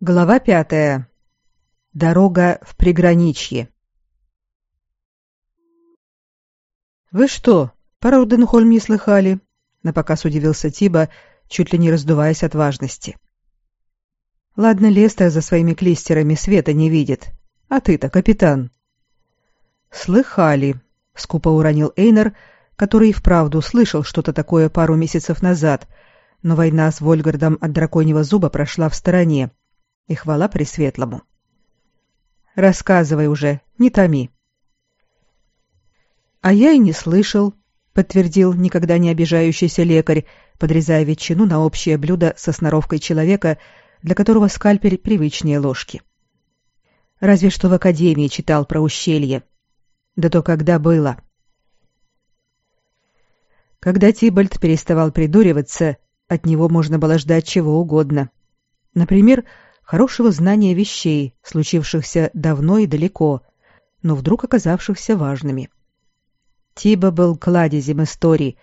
Глава пятая. Дорога в приграничье. «Вы что, по Руденхольм слыхали?» — напоказ удивился Тиба, чуть ли не раздуваясь от важности. «Ладно, Лестер за своими клистерами света не видит. А ты-то, капитан?» «Слыхали», — скупо уронил Эйнер, который и вправду слышал что-то такое пару месяцев назад, но война с Вольгардом от драконьего зуба прошла в стороне, и хвала Пресветлому. Рассказывай уже, не томи. А я и не слышал, подтвердил никогда не обижающийся лекарь, подрезая ветчину на общее блюдо со сноровкой человека, для которого скальпель привычнее ложки. Разве что в академии читал про ущелье. Да то когда было. Когда Тибальд переставал придуриваться, от него можно было ждать чего угодно. Например, хорошего знания вещей, случившихся давно и далеко, но вдруг оказавшихся важными. Тиба был кладезем историй,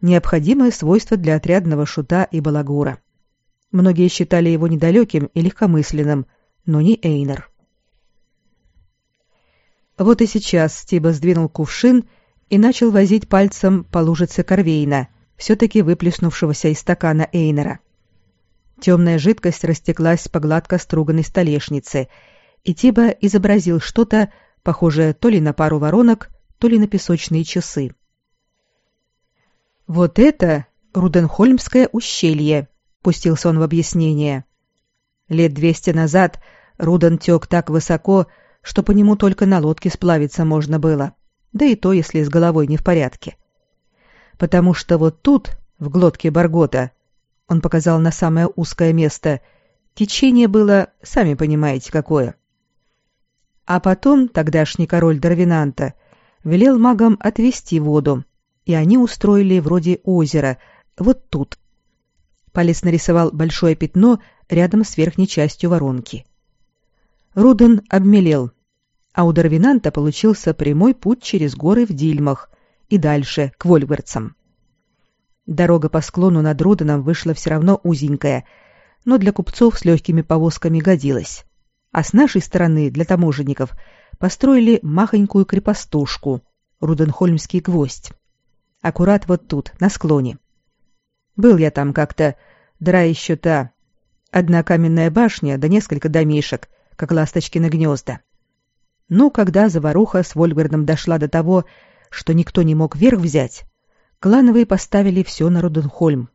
необходимое свойство для отрядного шута и балагура. Многие считали его недалеким и легкомысленным, но не Эйнер. Вот и сейчас Тиба сдвинул кувшин и начал возить пальцем по лужице корвейна, все-таки выплеснувшегося из стакана Эйнера. Темная жидкость растеклась по гладко струганной столешнице, и Тиба изобразил что-то, похожее то ли на пару воронок, то ли на песочные часы. «Вот это Руденхольмское ущелье», — пустился он в объяснение. Лет двести назад Руден тек так высоко, что по нему только на лодке сплавиться можно было, да и то, если с головой не в порядке. Потому что вот тут, в глотке Баргота, он показал на самое узкое место. Течение было, сами понимаете, какое. А потом тогдашний король Дарвинанта велел магам отвести воду, и они устроили вроде озера, вот тут. Палец нарисовал большое пятно рядом с верхней частью воронки. Руден обмелел, а у Дарвинанта получился прямой путь через горы в Дильмах и дальше, к Вольгвардцам. Дорога по склону над Руденом вышла все равно узенькая, но для купцов с легкими повозками годилась. А с нашей стороны, для таможенников, построили махонькую крепостушку, Руденхольмский гвоздь. Аккурат вот тут, на склоне. Был я там как-то, дыра еще та. Одна каменная башня, да несколько домишек, как ласточкины гнезда. Ну, когда заваруха с Вольгардом дошла до того, что никто не мог верх взять, клановые поставили все на Руденхольм.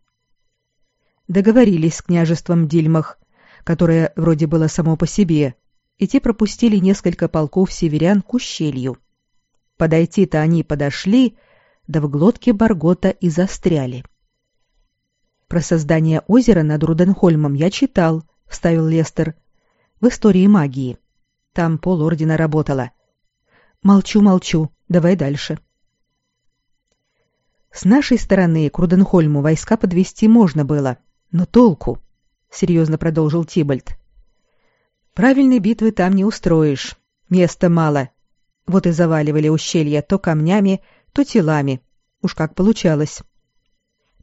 Договорились с княжеством Дильмах, которое вроде было само по себе, и те пропустили несколько полков северян к ущелью. Подойти-то они подошли, да в глотке Баргота и застряли. Про создание озера над Руденхольмом я читал, вставил Лестер. В истории магии. Там полордена работала. Молчу, молчу. Давай дальше. — с нашей стороны к Руденхольму войска подвести можно было, но толку, серьезно продолжил Тибальд. Правильной битвы там не устроишь, места мало. Вот и заваливали ущелья то камнями, то телами. Уж как получалось.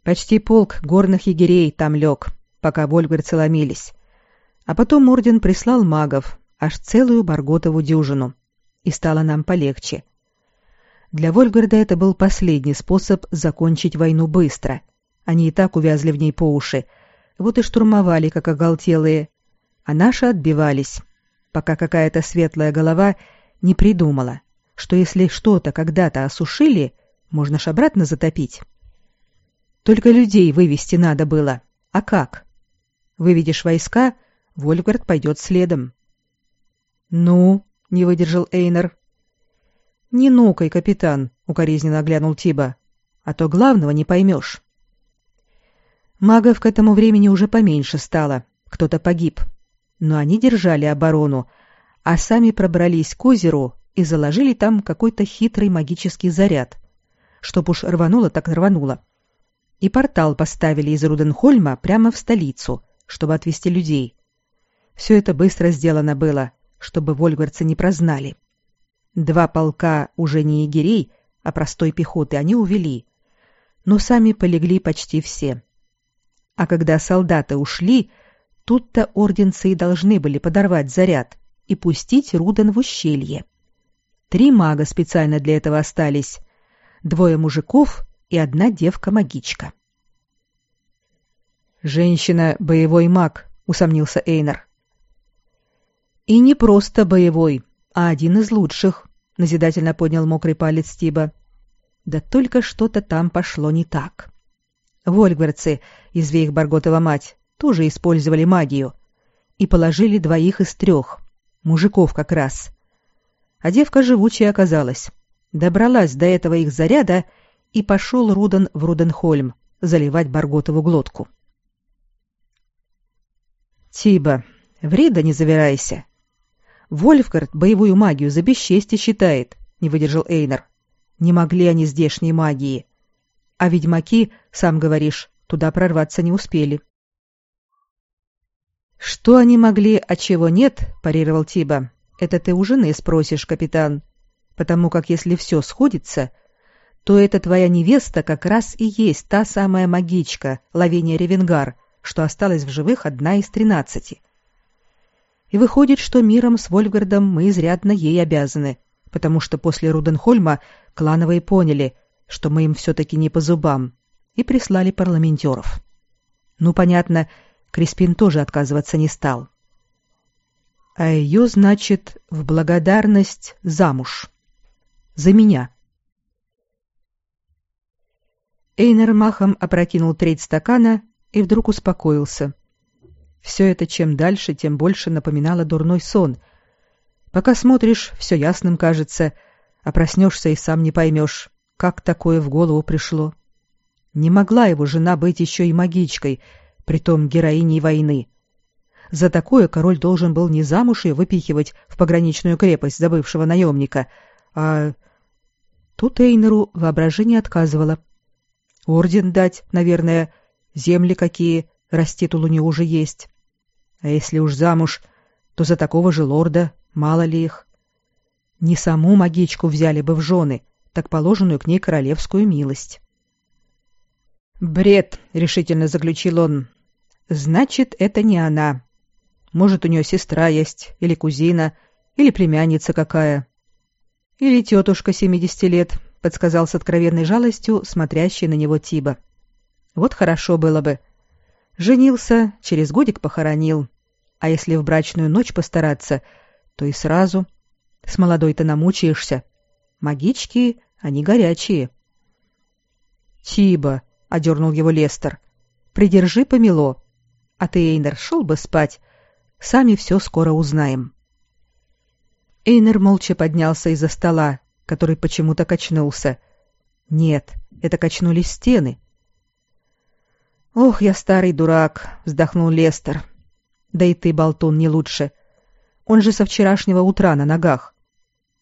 Почти полк горных егерей там лег, пока вольгарцы ломились. А потом орден прислал магов, аж целую Барготову дюжину. И стало нам полегче. Для Вольгарда это был последний способ закончить войну быстро. Они и так увязли в ней по уши. Вот и штурмовали, как оголтелые. А наши отбивались, пока какая-то светлая голова не придумала, что если что-то когда-то осушили, можно ж обратно затопить. Только людей вывести надо было. А как? Выведешь войска, Вольгард пойдет следом. «Ну?» — не выдержал Эйнер. «Не нукай, капитан», — укоризненно оглянул Тиба, — «а то главного не поймешь». Магов к этому времени уже поменьше стало, кто-то погиб. Но они держали оборону, а сами пробрались к озеру и заложили там какой-то хитрый магический заряд. Чтоб уж рвануло, так рвануло. И портал поставили из Руденхольма прямо в столицу, чтобы отвезти людей. Все это быстро сделано было, чтобы вольгарцы не прознали. Два полка уже не егерей, а простой пехоты они увели. Но сами полегли почти все. А когда солдаты ушли, Тут-то орденцы и должны были подорвать заряд и пустить Руден в ущелье. Три мага специально для этого остались. Двое мужиков и одна девка-магичка. «Женщина — боевой маг», — усомнился Эйнер. «И не просто боевой, а один из лучших», — назидательно поднял мокрый палец Тиба. «Да только что-то там пошло не так. Вольгверцы, изве их Барготова мать, тоже использовали магию и положили двоих из трех, мужиков как раз. А девка живучая оказалась. Добралась до этого их заряда, и пошел Руден в Руденхольм заливать Барготову глотку. «Тиба, ври да не завирайся. Вольфгард боевую магию за бесчестье считает», — не выдержал Эйнер. «Не могли они здешней магии. А ведьмаки, сам говоришь, туда прорваться не успели». «Что они могли, а чего нет?» — парировал Тиба. «Это ты у жены спросишь, капитан. Потому как если все сходится, то эта твоя невеста как раз и есть та самая магичка, Лавения Ревенгар, что осталась в живых одна из тринадцати. И выходит, что миром с Вольфгардом мы изрядно ей обязаны, потому что после Руденхольма клановые поняли, что мы им все-таки не по зубам, и прислали парламентеров. Ну, понятно, Криспин тоже отказываться не стал. А ее, значит, в благодарность замуж. За меня. Эйнер махом опрокинул треть стакана и вдруг успокоился. Все это чем дальше, тем больше напоминало дурной сон. Пока смотришь, все ясным кажется, а проснешься и сам не поймешь, как такое в голову пришло. Не могла его жена быть еще и магичкой — притом героиней войны. За такое король должен был не замуж ее выпихивать в пограничную крепость забывшего наемника, а... Тут Эйнеру воображение отказывало. Орден дать, наверное, земли какие, раститул у него уже есть. А если уж замуж, то за такого же лорда, мало ли их. Не саму магичку взяли бы в жены, так положенную к ней королевскую милость. «Бред», — решительно заключил он, Значит, это не она. Может, у нее сестра есть, или кузина, или племянница какая. Или тетушка семидесяти лет, подсказал с откровенной жалостью смотрящий на него Тиба. Вот хорошо было бы. Женился, через годик похоронил. А если в брачную ночь постараться, то и сразу. С молодой-то намучаешься. Магички, они горячие. Тиба, одернул его Лестер. Придержи помело. А ты, Эйнер, шел бы спать. Сами все скоро узнаем. Эйнер молча поднялся из-за стола, который почему-то качнулся. Нет, это качнулись стены. «Ох, я старый дурак!» — вздохнул Лестер. «Да и ты, болтун, не лучше. Он же со вчерашнего утра на ногах.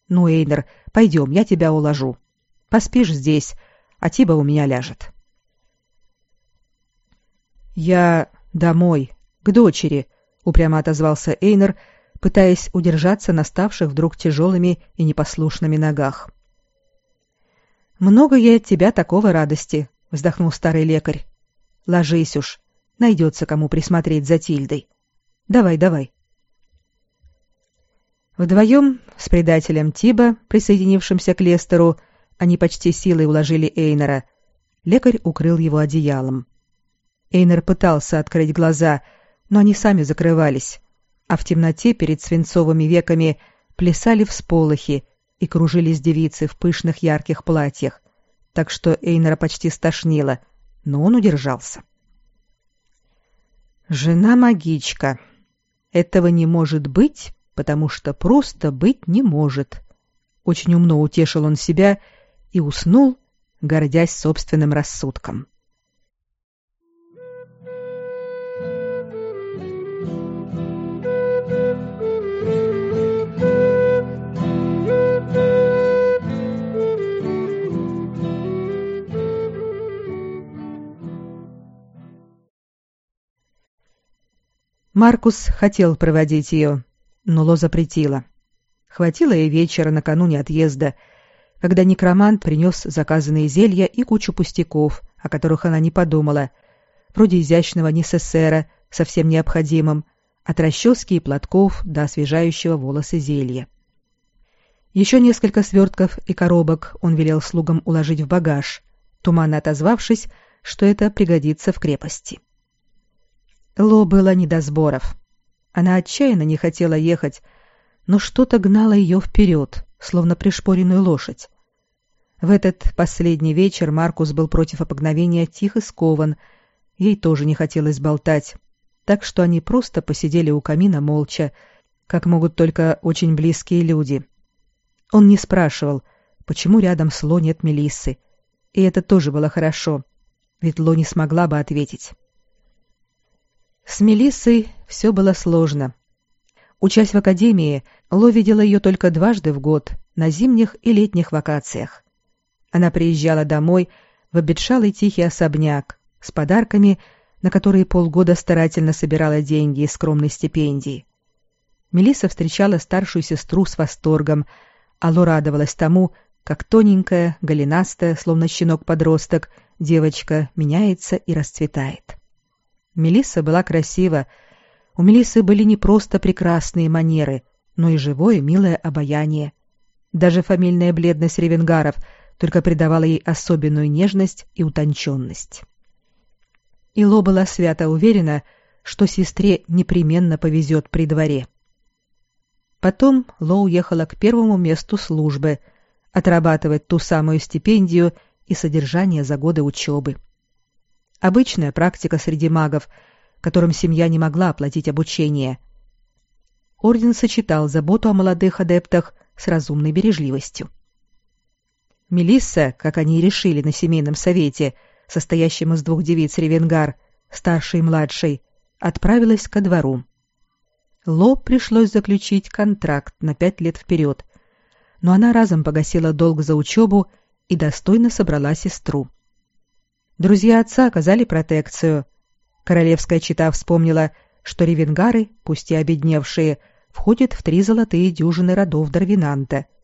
Ну, Эйнер, пойдем, я тебя уложу. Поспишь здесь, а Тиба у меня ляжет». «Я «Домой, к дочери», — упрямо отозвался Эйнер, пытаясь удержаться на ставших вдруг тяжелыми и непослушными ногах. «Много я от тебя такого радости», — вздохнул старый лекарь. «Ложись уж, найдется кому присмотреть за Тильдой. Давай, давай». Вдвоем с предателем Тиба, присоединившимся к Лестеру, они почти силой уложили Эйнера. Лекарь укрыл его одеялом. Эйнер пытался открыть глаза, но они сами закрывались, а в темноте перед свинцовыми веками плясали всполохи и кружились девицы в пышных ярких платьях, так что Эйнера почти стошнило, но он удержался. «Жена-магичка. Этого не может быть, потому что просто быть не может». Очень умно утешил он себя и уснул, гордясь собственным рассудком. Маркус хотел проводить ее, но Ло запретила. Хватило ей вечера накануне отъезда, когда некромант принес заказанные зелья и кучу пустяков, о которых она не подумала, вроде изящного несессера, со всем необходимым, от расчески и платков до освежающего волосы зелья. Еще несколько свертков и коробок он велел слугам уложить в багаж, туманно отозвавшись, что это пригодится в крепости. Ло было не до сборов. Она отчаянно не хотела ехать, но что-то гнало ее вперед, словно пришпоренную лошадь. В этот последний вечер Маркус был против опогновения тих и скован. Ей тоже не хотелось болтать, так что они просто посидели у камина молча, как могут только очень близкие люди. Он не спрашивал, почему рядом с Ло нет Мелиссы, и это тоже было хорошо, ведь Ло не смогла бы ответить. С Мелиссой все было сложно. Учась в академии, Ло видела ее только дважды в год, на зимних и летних вакациях. Она приезжала домой в обетшалый тихий особняк с подарками, на которые полгода старательно собирала деньги из скромной стипендии. Мелисса встречала старшую сестру с восторгом, а Ло радовалась тому, как тоненькая, голенастая, словно щенок-подросток, девочка меняется и расцветает. Мелисса была красива. У Мелиссы были не просто прекрасные манеры, но и живое, милое обаяние. Даже фамильная бледность ревенгаров только придавала ей особенную нежность и утонченность. Ило была свято уверена, что сестре непременно повезет при дворе. Потом Ло уехала к первому месту службы, отрабатывать ту самую стипендию и содержание за годы учебы. Обычная практика среди магов, которым семья не могла оплатить обучение. Орден сочетал заботу о молодых адептах с разумной бережливостью. Мелисса, как они и решили на семейном совете, состоящем из двух девиц Ревенгар, старшей и младшей, отправилась ко двору. Ло пришлось заключить контракт на пять лет вперед, но она разом погасила долг за учебу и достойно собрала сестру. Друзья отца оказали протекцию. Королевская чита вспомнила, что ревенгары, пусть и обедневшие, входят в три золотые дюжины родов Дарвинанта —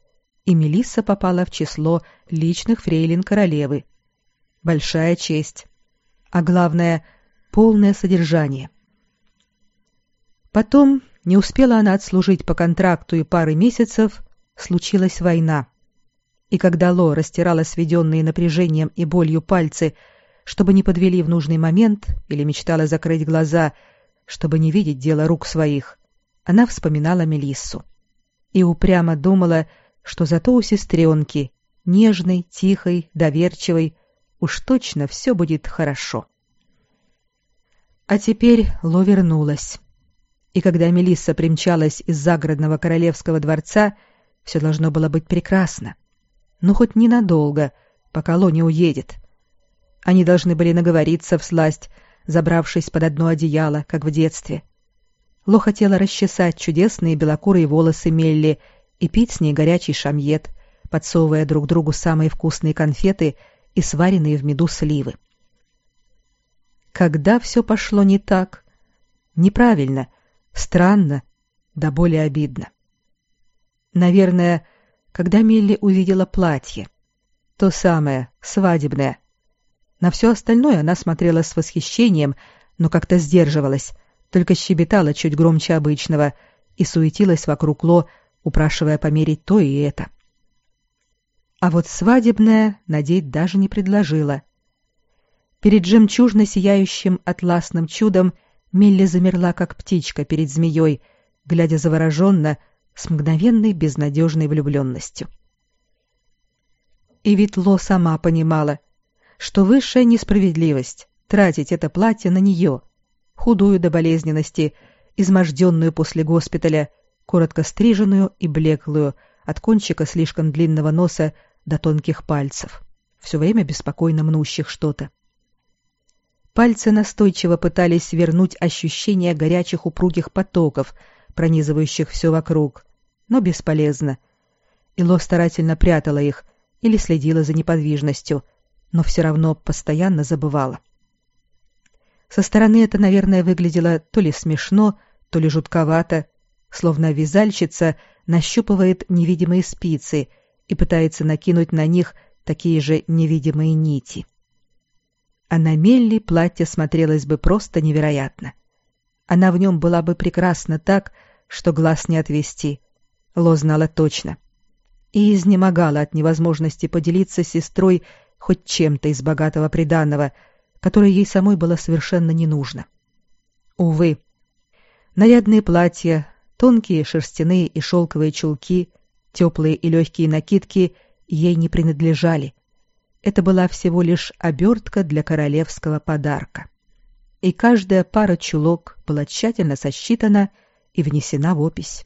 и Мелисса попала в число личных фрейлин королевы. Большая честь. А главное — полное содержание. Потом, не успела она отслужить по контракту и пары месяцев, случилась война. И когда Ло растирала сведенные напряжением и болью пальцы, чтобы не подвели в нужный момент или мечтала закрыть глаза, чтобы не видеть дело рук своих, она вспоминала Мелиссу и упрямо думала, что зато у сестренки, нежной, тихой, доверчивой, уж точно все будет хорошо. А теперь Ло вернулась. И когда Мелисса примчалась из загородного королевского дворца, все должно было быть прекрасно. Но хоть ненадолго, пока Ло не уедет. Они должны были наговориться в сласть, забравшись под одно одеяло, как в детстве. Ло хотела расчесать чудесные белокурые волосы Мелли и пить с ней горячий шамьет, подсовывая друг другу самые вкусные конфеты и сваренные в меду сливы. Когда все пошло не так? Неправильно, странно, да более обидно. Наверное, когда Милли увидела платье. То самое, свадебное. На все остальное она смотрела с восхищением, но как-то сдерживалась, только щебетала чуть громче обычного и суетилась вокруг Ло, упрашивая померить то и это. А вот свадебное надеть даже не предложила. Перед жемчужно сияющим атласным чудом Милли замерла, как птичка перед змеей, глядя завороженно, с мгновенной безнадежной влюбленностью. И ведь Ло сама понимала, что высшая несправедливость — тратить это платье на нее, худую до болезненности, изможденную после госпиталя — коротко стриженную и блеклую, от кончика слишком длинного носа до тонких пальцев, все время беспокойно мнущих что-то. Пальцы настойчиво пытались вернуть ощущение горячих упругих потоков, пронизывающих все вокруг, но бесполезно. Ило старательно прятала их или следила за неподвижностью, но все равно постоянно забывала. Со стороны это, наверное, выглядело то ли смешно, то ли жутковато, словно вязальщица нащупывает невидимые спицы и пытается накинуть на них такие же невидимые нити. А на Мелли платье смотрелось бы просто невероятно. она в нем была бы прекрасна так, что глаз не отвести. Ло знала точно. И изнемогала от невозможности поделиться с сестрой хоть чем-то из богатого приданого, которое ей самой было совершенно не нужно. Увы, нарядные платья, тонкие шерстяные и шелковые чулки, теплые и легкие накидки ей не принадлежали. Это была всего лишь обертка для королевского подарка. И каждая пара чулок была тщательно сосчитана и внесена в опись.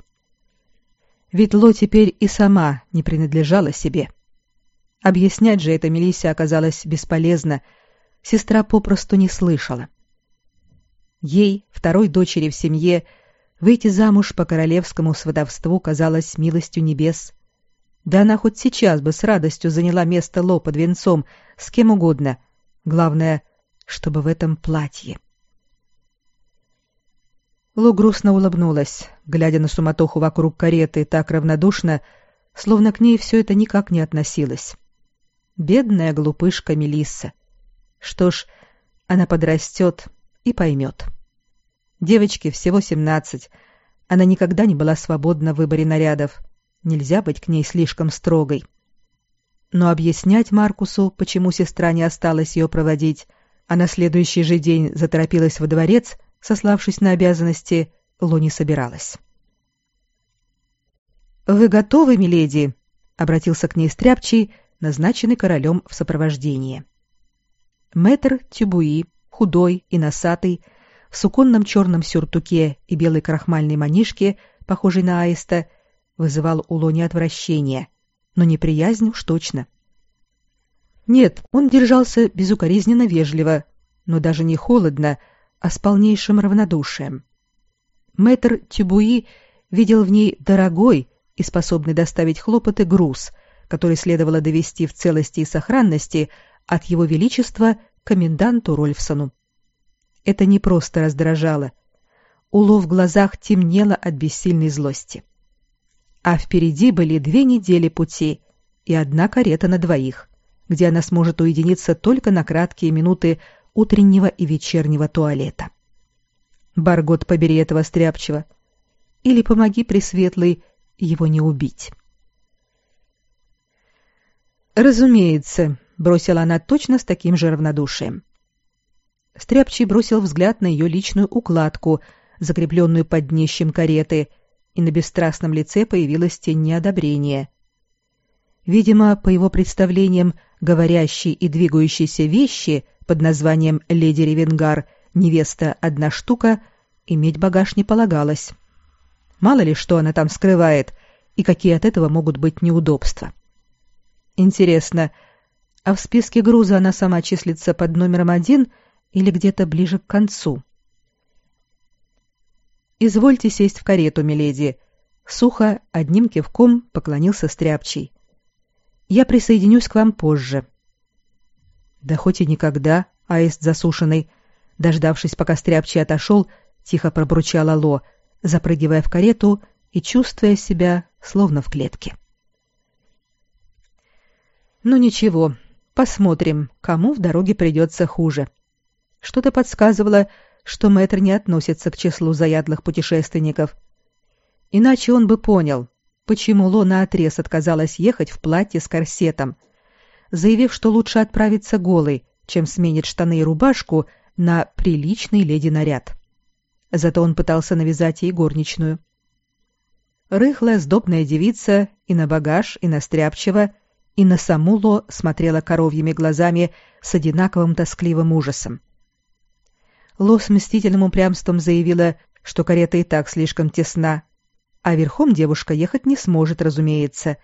Ведь Ло теперь и сама не принадлежала себе. Объяснять же это Мелиссе оказалось бесполезно, сестра попросту не слышала. Ей, второй дочери в семье, выйти замуж по королевскому сватовству казалось милостью небес. Да она хоть сейчас бы с радостью заняла место Ло под венцом с кем угодно. Главное, чтобы в этом платье. Ло грустно улыбнулась, глядя на суматоху вокруг кареты так равнодушно, словно к ней все это никак не относилось. Бедная глупышка Мелисса. Что ж, она подрастет и поймет. Девочке всего семнадцать. Она никогда не была свободна в выборе нарядов. Нельзя быть к ней слишком строгой. Но объяснять Маркусу, почему сестра не осталась ее проводить, а на следующий же день заторопилась во дворец, сославшись на обязанности, Ло не собиралась. «Вы готовы, миледи?» — обратился к ней Стряпчий, назначенный королем в сопровождении. Мэтр Тюбуи, худой и носатый, в суконном черном сюртуке и белой крахмальной манишке, похожей на аиста, вызывал у Лони отвращение, но неприязнь уж точно. Нет, он держался безукоризненно вежливо, но даже не холодно, а с полнейшим равнодушием. Мэтр Тюбуи видел в ней дорогой и способный доставить хлопоты груз, который следовало довести в целости и сохранности от его величества коменданту Рольфсону. Это не просто раздражало. Улов в глазах темнело от бессильной злости. А впереди были две недели пути и одна карета на двоих, где она сможет уединиться только на краткие минуты утреннего и вечернего туалета. Баргот, побери этого стряпчего. Или помоги, Пресветлый, его не убить. Разумеется, бросила она точно с таким же равнодушием. Стряпчий бросил взгляд на ее личную укладку, закрепленную под днищем кареты, и на бесстрастном лице появилась тень неодобрения. Видимо, по его представлениям, говорящие и двигающиеся вещи — под названием «Леди Ревенгар. Невеста. Одна штука» иметь багаж не полагалось. Мало ли что она там скрывает, и какие от этого могут быть неудобства. Интересно, а в списке груза она сама числится под номером один или где-то ближе к концу? «Извольте сесть в карету, миледи», — сухо, одним кивком поклонился Стряпчий. «Я присоединюсь к вам позже». Да хоть и никогда, аист засушенный, дождавшись, пока стряпчий отошел, тихо пробурчала Ло, запрыгивая в карету и чувствуя себя словно в клетке. Ну ничего, посмотрим, кому в дороге придется хуже. Что-то подсказывало, что мэтр не относится к числу заядлых путешественников. Иначе он бы понял, почему Ло наотрез отказалась ехать в платье с корсетом — заявив, что лучше отправиться голой, чем сменит штаны и рубашку на приличный леди-наряд. Зато он пытался навязать ей горничную. Рыхлая, сдобная девица и на багаж, и на стряпчиво, и на саму Ло смотрела коровьими глазами с одинаковым тоскливым ужасом. Ло с мстительным упрямством заявила, что карета и так слишком тесна, а верхом девушка ехать не сможет, разумеется.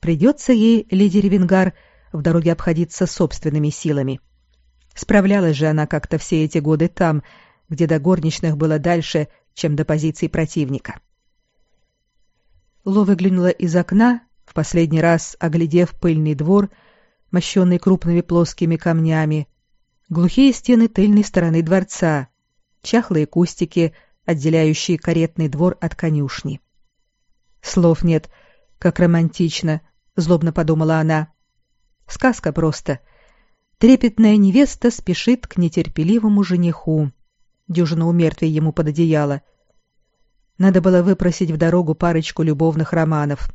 Придется ей, леди Ревенгар, в дороге обходиться собственными силами. Справлялась же она как-то все эти годы там, где до горничных было дальше, чем до позиций противника. Ло выглянула из окна, в последний раз оглядев пыльный двор, мощенный крупными плоскими камнями, глухие стены тыльной стороны дворца, чахлые кустики, отделяющие каретный двор от конюшни. Слов нет, как романтично, злобно подумала она. Сказка просто. Трепетная невеста спешит к нетерпеливому жениху. дюжину умертвий ему под одеяло. Надо было выпросить в дорогу парочку любовных романов.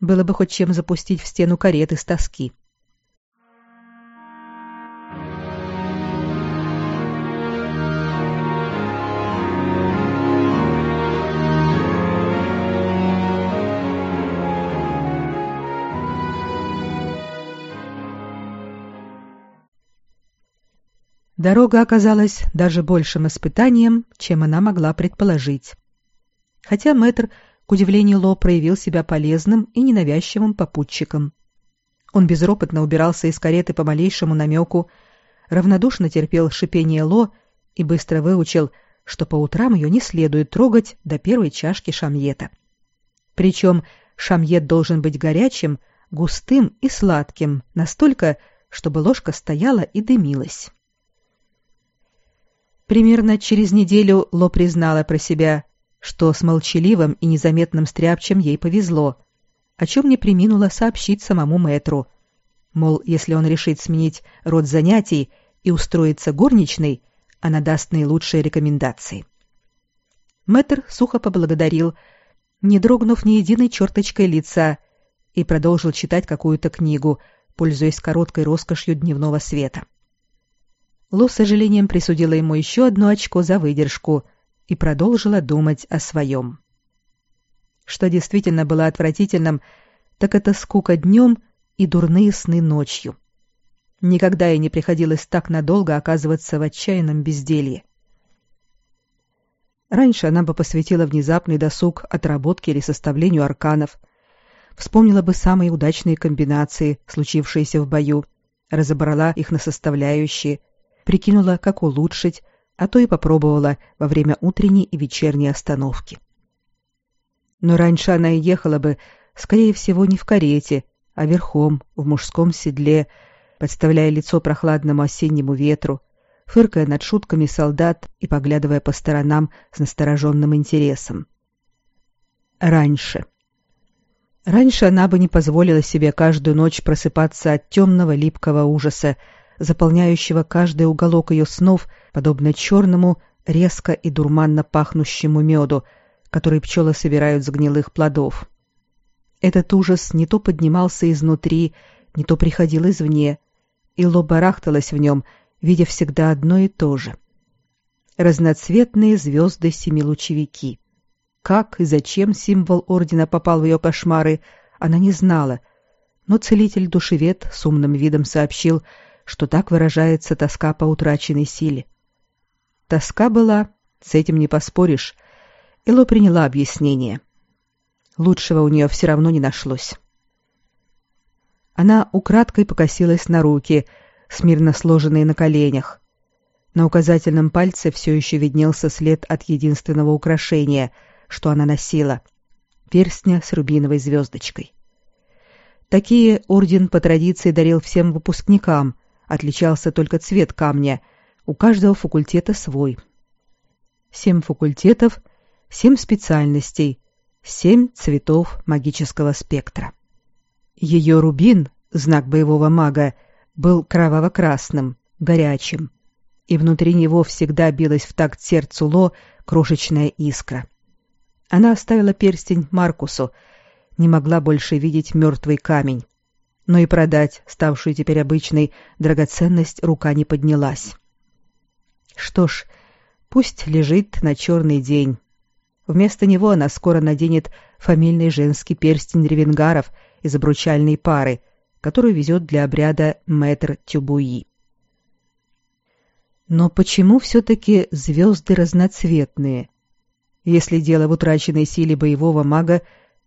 Было бы хоть чем запустить в стену кареты с тоски. Дорога оказалась даже большим испытанием, чем она могла предположить. Хотя мэтр, к удивлению Ло, проявил себя полезным и ненавязчивым попутчиком. Он безропотно убирался из кареты по малейшему намеку, равнодушно терпел шипение Ло и быстро выучил, что по утрам ее не следует трогать до первой чашки шамьета. Причем шамьет должен быть горячим, густым и сладким, настолько, чтобы ложка стояла и дымилась. Примерно через неделю Ло признала про себя, что с молчаливым и незаметным стряпчем ей повезло, о чем не приминула сообщить самому мэтру. Мол, если он решит сменить род занятий и устроиться горничной, она даст наилучшие рекомендации. Мэтр сухо поблагодарил, не дрогнув ни единой черточкой лица, и продолжил читать какую-то книгу, пользуясь короткой роскошью дневного света. — Лу с сожалением присудила ему еще одно очко за выдержку и продолжила думать о своем. Что действительно было отвратительным, так это скука днем и дурные сны ночью. Никогда ей не приходилось так надолго оказываться в отчаянном безделье. Раньше она бы посвятила внезапный досуг отработке или составлению арканов, вспомнила бы самые удачные комбинации, случившиеся в бою, разобрала их на составляющие, прикинула, как улучшить, а то и попробовала во время утренней и вечерней остановки. Но раньше она и ехала бы, скорее всего, не в карете, а верхом, в мужском седле, подставляя лицо прохладному осеннему ветру, фыркая над шутками солдат и поглядывая по сторонам с настороженным интересом. Раньше. Раньше она бы не позволила себе каждую ночь просыпаться от темного липкого ужаса, заполняющего каждый уголок ее снов, подобно черному, резко и дурманно пахнущему меду, который пчелы собирают с гнилых плодов. Этот ужас не то поднимался изнутри, не то приходил извне, и Ло барахталась в нем, видя всегда одно и то же. Разноцветные звезды-семилучевики. Как и зачем символ ордена попал в ее кошмары, она не знала, но целитель-душевед с умным видом сообщил, что так выражается тоска по утраченной силе. Тоска была, с этим не поспоришь. Эло приняла объяснение. Лучшего у нее все равно не нашлось. Она украдкой покосилась на руки, смирно сложенные на коленях. На указательном пальце все еще виднелся след от единственного украшения, что она носила — перстня с рубиновой звездочкой. Такие орден по традиции дарил всем выпускникам, Отличался только цвет камня. У каждого факультета свой. Семь факультетов, семь специальностей, семь цветов магического спектра. Ее рубин, знак боевого мага, был кроваво-красным, горячим, и внутри него всегда билась в такт сердцу Ло крошечная искра. Она оставила перстень Маркусу, не могла больше видеть мертвый камень но и продать ставшую теперь обычной драгоценность рука не поднялась. Что ж, пусть лежит на черный день. Вместо него она скоро наденет фамильный женский перстень ревенгаров из обручальной пары, которую везет для обряда мэтр Тюбуи. Но почему все-таки звезды разноцветные? Если дело в утраченной силе боевого мага,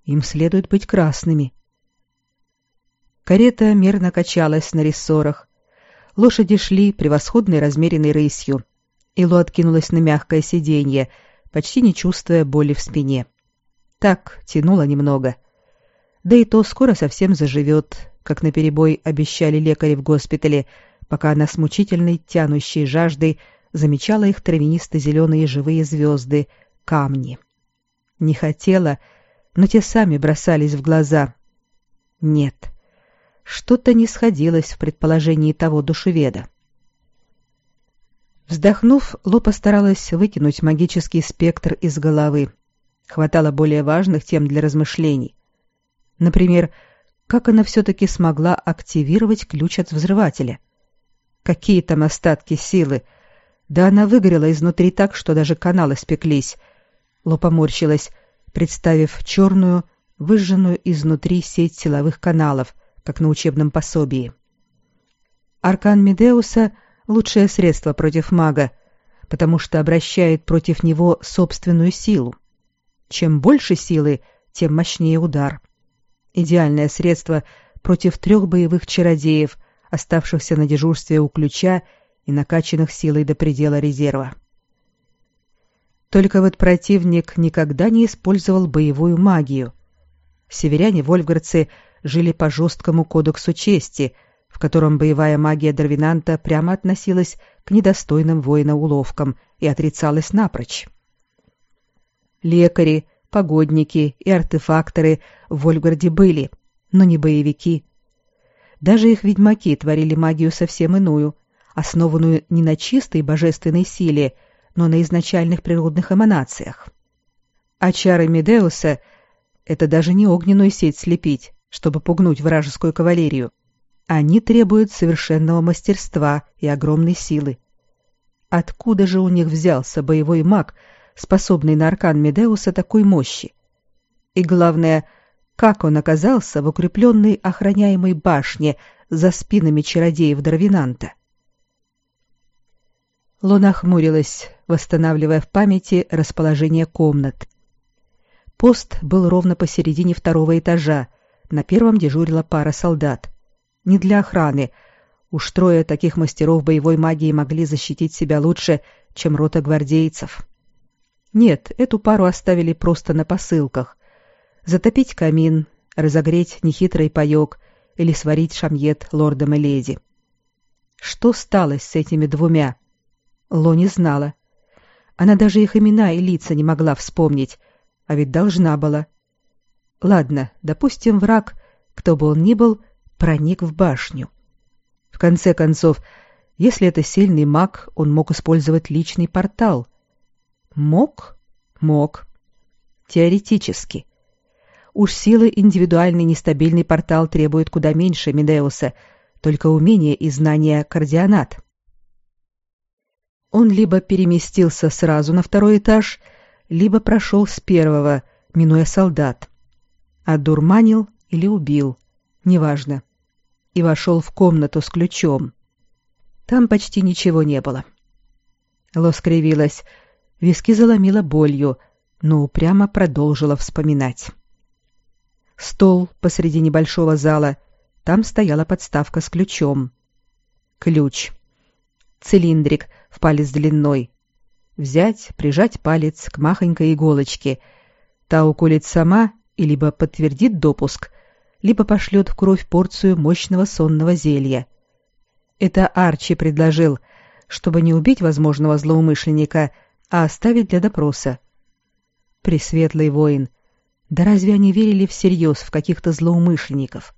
им следует быть красными. Карета мерно качалась на рессорах. Лошади шли превосходной размеренной рысью. Ило откинулась на мягкое сиденье, почти не чувствуя боли в спине. Так, тянуло немного. Да и то скоро совсем заживет, как наперебой обещали лекари в госпитале, пока она с мучительной тянущей жаждой замечала их травянисто-зеленые живые звезды, камни. Не хотела, но те сами бросались в глаза. Нет, что-то не сходилось в предположении того душеведа. Вздохнув, Ло постаралась выкинуть магический спектр из головы. Хватало более важных тем для размышлений. Например, как она все-таки смогла активировать ключ от взрывателя? Какие там остатки силы? Да она выгорела изнутри так, что даже каналы спеклись. Ло поморщилась, представив черную, выжженную изнутри сеть силовых каналов, как на учебном пособии. Аркан Медеуса — лучшее средство против мага, потому что обращает против него собственную силу. Чем больше силы, тем мощнее удар. Идеальное средство против трех боевых чародеев, оставшихся на дежурстве у ключа и накачанных силой до предела резерва. Только вот противник никогда не использовал боевую магию. Северяне-вольфгардцы жили по жесткому кодексу чести, в котором боевая магия Дарвинанта прямо относилась к недостойным воина уловкам и отрицалась напрочь. Лекари, погодники и артефакторы в Вольгарде были, но не боевики. Даже их ведьмаки творили магию совсем иную, основанную не на чистой божественной силе, но на изначальных природных эманациях. А чары Медеуса — это даже не огненную сеть слепить, чтобы пугнуть вражескую кавалерию. Они требуют совершенного мастерства и огромной силы. Откуда же у них взялся боевой маг — способный на аркан Медеуса такой мощи? И главное, как он оказался в укрепленной охраняемой башне за спинами чародеев Дарвинанта? Луна хмурилась, восстанавливая в памяти расположение комнат. Пост был ровно посередине второго этажа. На первом дежурила пара солдат. Не для охраны. Уж трое таких мастеров боевой магии могли защитить себя лучше, чем рота гвардейцев. Нет, эту пару оставили просто на посылках. Затопить камин, разогреть нехитрый паёк или сварить шамьет лордам и леди. Что стало с этими двумя? Ло не знала. Она даже их имена и лица не могла вспомнить, а ведь должна была. Ладно, допустим, враг, кто бы он ни был, проник в башню. В конце концов, если это сильный маг, он мог использовать личный портал — Мог? Мог. Теоретически. Уж силы индивидуальный нестабильный портал требует куда меньше Медеуса, только умение и знания координат. Он либо переместился сразу на второй этаж, либо прошел с первого, минуя солдат. Одурманил или убил, неважно. И вошел в комнату с ключом. Там почти ничего не было. Ло скривилась, Виски заломила болью, но упрямо продолжила вспоминать. Стол посреди небольшого зала, там стояла подставка с ключом. Ключ. Цилиндрик в палец длиной. Взять, прижать палец к махонькой иголочке. Та уколет сама и либо подтвердит допуск, либо пошлет в кровь порцию мощного сонного зелья. Это Арчи предложил, чтобы не убить возможного злоумышленника, а оставить для допроса. Пресветлый воин, да разве они верили всерьез в каких-то злоумышленников?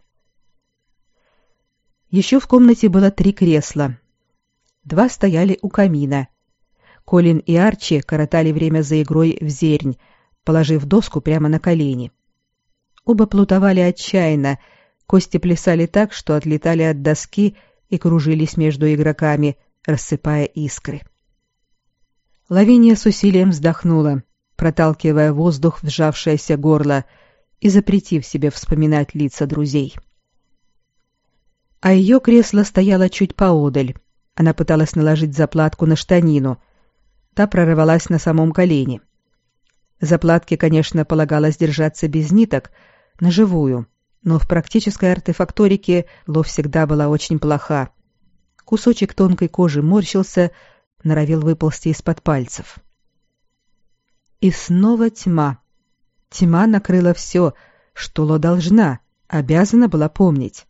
Еще в комнате было три кресла. Два стояли у камина. Колин и Арчи коротали время за игрой в зернь, положив доску прямо на колени. Оба плутовали отчаянно, кости плясали так, что отлетали от доски и кружились между игроками, рассыпая искры. Лавиния с усилием вздохнула, проталкивая воздух в сжавшееся горло и запретив себе вспоминать лица друзей. А ее кресло стояло чуть поодаль. Она пыталась наложить заплатку на штанину. Та прорвалась на самом колене. Заплатке, конечно, полагалось держаться без ниток, на живую, но в практической артефакторике Ло всегда была очень плоха. Кусочек тонкой кожи морщился, норовил выползти из-под пальцев. И снова тьма. Тьма накрыла все, что Ло должна, обязана была помнить.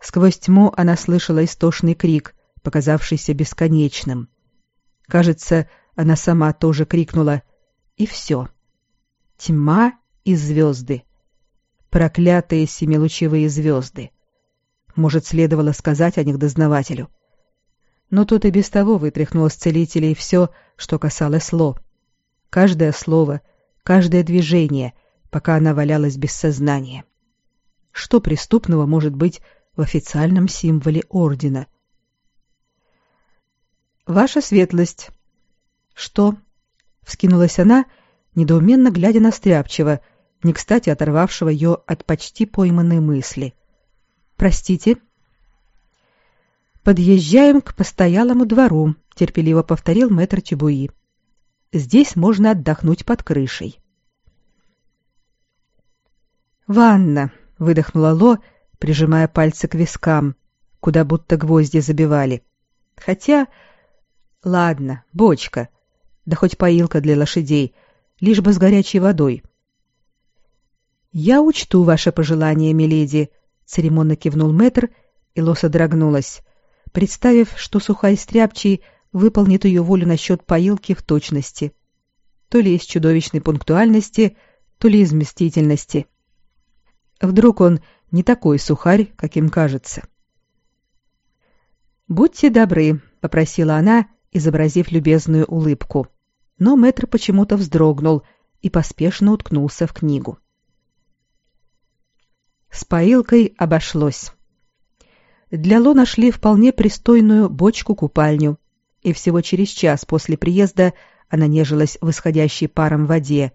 Сквозь тьму она слышала истошный крик, показавшийся бесконечным. Кажется, она сама тоже крикнула, и все. Тьма и звезды. Проклятые семилучевые звезды. Может, следовало сказать о них дознавателю. но тот и без того вытряхнул из целителей все, что касалось Ло. Каждое слово, каждое движение, пока она валялась без сознания. Что преступного может быть в официальном символе ордена? «Ваша светлость!» «Что?» — вскинулась она, недоуменно глядя на Стряпчего, не кстати оторвавшего ее от почти пойманной мысли. «Простите?» «Подъезжаем к постоялому двору», — терпеливо повторил мэтр Чебуи. «Здесь можно отдохнуть под крышей». «Ванна», — выдохнула Ло, прижимая пальцы к вискам, куда будто гвозди забивали. «Хотя...» «Ладно, бочка, да хоть поилка для лошадей, лишь бы с горячей водой». «Я учту ваше пожелание, миледи», — церемонно кивнул мэтр, и Ло содрогнулась представив, что Сухай Стряпчий выполнит ее волю насчет поилки в точности. То ли из чудовищной пунктуальности, то ли из мстительности. Вдруг он не такой сухарь, каким кажется. «Будьте добры», — попросила она, изобразив любезную улыбку. Но мэтр почему-то вздрогнул и поспешно уткнулся в книгу. С поилкой обошлось для Ло нашли вполне пристойную бочку-купальню, и всего через час после приезда она нежилась в исходящей паром воде,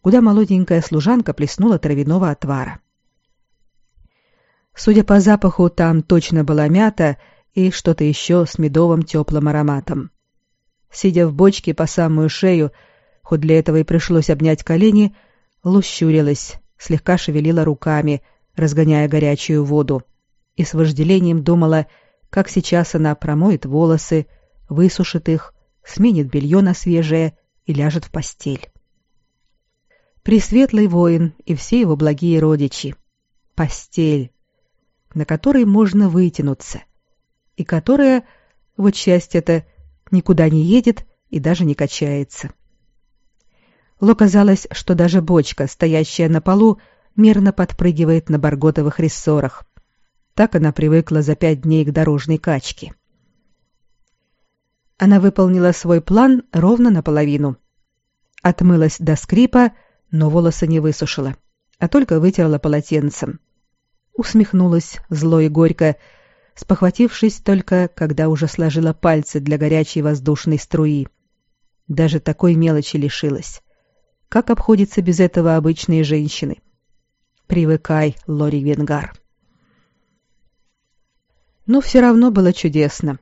куда молоденькая служанка плеснула травяного отвара. Судя по запаху, там точно была мята и что-то еще с медовым теплым ароматом. Сидя в бочке по самую шею, хоть для этого и пришлось обнять колени, лущурилась, слегка шевелила руками, разгоняя горячую воду и с вожделением думала, как сейчас она промоет волосы, высушит их, сменит белье на свежее и ляжет в постель. Пресветлый воин и все его благие родичи. Постель, на которой можно вытянуться, и которая, вот счастье-то, никуда не едет и даже не качается. Ло казалось, что даже бочка, стоящая на полу, мерно подпрыгивает на барготовых рессорах. Так она привыкла за пять дней к дорожной качке. Она выполнила свой план ровно наполовину. Отмылась до скрипа, но волосы не высушила, а только вытерла полотенцем. Усмехнулась зло и горько, спохватившись только, когда уже сложила пальцы для горячей воздушной струи. Даже такой мелочи лишилась. Как обходятся без этого обычные женщины? Привыкай, Лори Венгар. Но все равно было чудесно.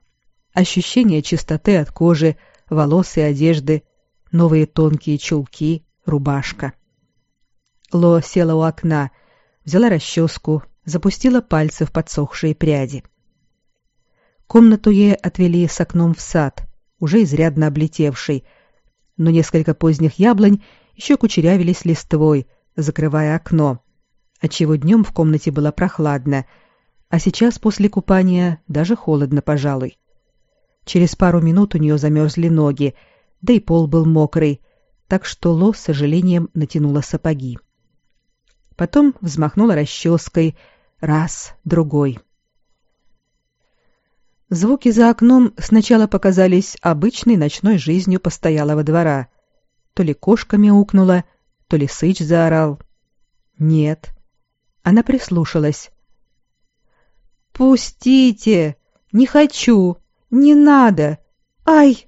Ощущение чистоты от кожи, волос и одежды, новые тонкие чулки, рубашка. Ло села у окна, взяла расческу, запустила пальцы в подсохшие пряди. Комнату ей отвели с окном в сад, уже изрядно облетевший, но несколько поздних яблонь еще кучерявились листвой, закрывая окно, отчего днем в комнате было прохладно — а сейчас после купания даже холодно, пожалуй. Через пару минут у нее замерзли ноги, да и пол был мокрый, так что Ло с сожалением натянула сапоги. Потом взмахнула расческой. Раз, другой. Звуки за окном сначала показались обычной ночной жизнью постоялого двора. То ли кошка мяукнула, то ли сыч заорал. Нет. Она прислушалась. «Пустите! Не хочу! Не надо! Ай!»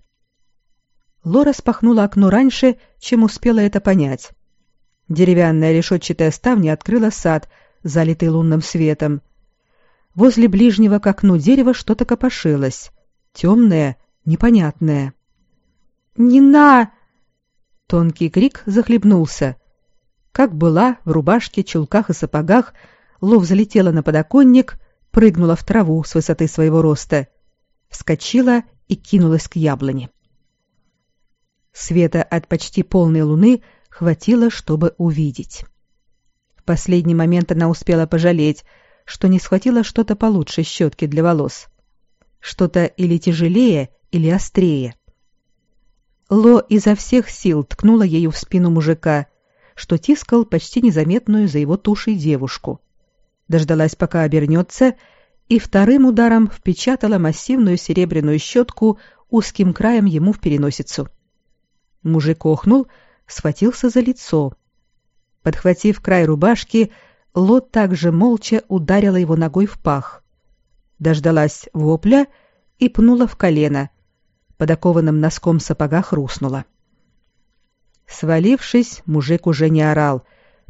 Лора спахнула окно раньше, чем успела это понять. Деревянная решетчатая ставня открыла сад, залитый лунным светом. Возле ближнего к окну дерева что-то копошилось. Темное, непонятное. «Не на!» Тонкий крик захлебнулся. Как была, в рубашке, чулках и сапогах, Лов залетела на подоконник, прыгнула в траву с высоты своего роста, вскочила и кинулась к яблоне. Света от почти полной луны хватило, чтобы увидеть. В последний момент она успела пожалеть, что не схватила что-то получше щетки для волос. Что-то или тяжелее, или острее. Ло изо всех сил ткнула ею в спину мужика, что тискал почти незаметную за его тушей девушку дождалась, пока обернется, и вторым ударом впечатала массивную серебряную щетку узким краем ему в переносицу. Мужик охнул, схватился за лицо. Подхватив край рубашки, Лот также молча ударила его ногой в пах. Дождалась вопля и пнула в колено. Под окованным носком сапога хрустнула. Свалившись, мужик уже не орал,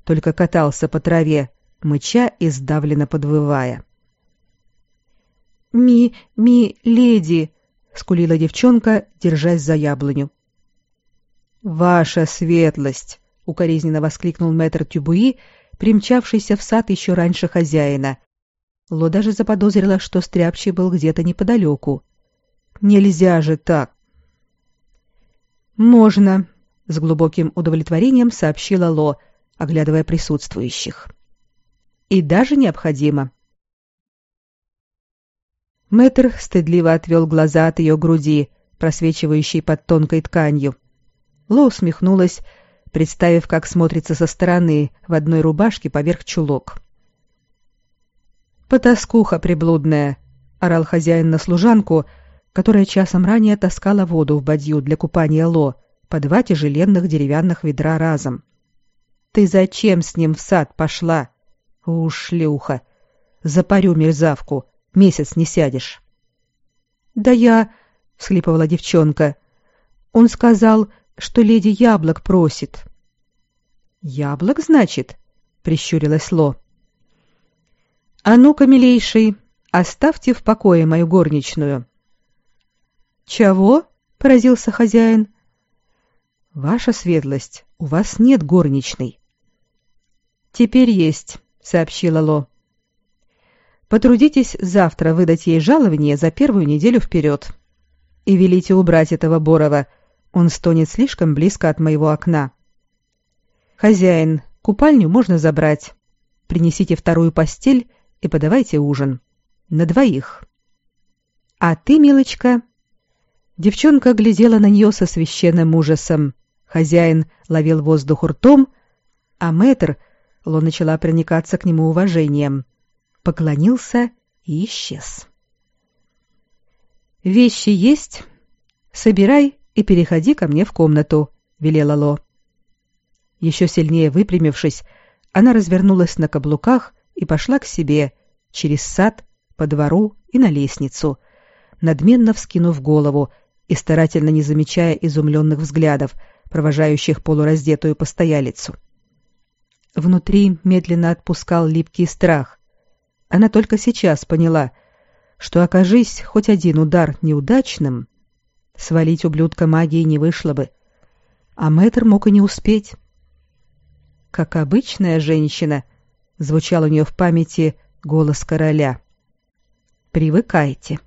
только катался по траве, мыча и сдавленно подвывая. «Ми, ми, леди!» — скулила девчонка, держась за яблоню. «Ваша светлость!» — укоризненно воскликнул мэтр Тюбуи, примчавшийся в сад еще раньше хозяина. Ло даже заподозрила, что стряпчий был где-то неподалеку. «Нельзя же так!» «Можно!» — с глубоким удовлетворением сообщила Ло, оглядывая присутствующих. «И даже необходимо!» Мэтр стыдливо отвел глаза от ее груди, просвечивающей под тонкой тканью. Ло усмехнулась, представив, как смотрится со стороны в одной рубашке поверх чулок. «Потаскуха приблудная!» — орал хозяин на служанку, которая часом ранее таскала воду в бадью для купания Ло по два тяжеленных деревянных ведра разом. «Ты зачем с ним в сад пошла? У, шлюха! Запарю мерзавку, месяц не сядешь!» «Да я...» — всхлипывала девчонка. «Он сказал, что леди Яблок просит». «Яблок, значит?» — прищурилась Ло. «А ну-ка, милейший, оставьте в покое мою горничную». «Чего?» — поразился хозяин. «Ваша светлость, у вас нет горничной». «Теперь есть», — сообщила Ло. «Потрудитесь завтра выдать ей жалование за первую неделю вперед. И велите убрать этого Борова, он стонет слишком близко от моего окна. Хозяин, купальню можно забрать. Принесите вторую постель и подавайте ужин. На двоих. А ты, милочка... Девчонка глядела на нее со священным ужасом. Хозяин ловил воздух ртом, а мэтр, Ло начала проникаться к нему уважением, поклонился и исчез. «Вещи есть? Собирай и переходи ко мне в комнату», — велела Ло. Еще сильнее выпрямившись, она развернулась на каблуках и пошла к себе, через сад, по двору и на лестницу, надменно вскинув голову и старательно не замечая изумленных взглядов, провожающих полураздетую постоялицу. Внутри медленно отпускал липкий страх. Она только сейчас поняла, что, окажись хоть один удар неудачным, Свалить ублюдка магии не вышло бы. А мэтр мог и не успеть. Как обычная женщина, звучал у нее в памяти голос короля. Привыкайте.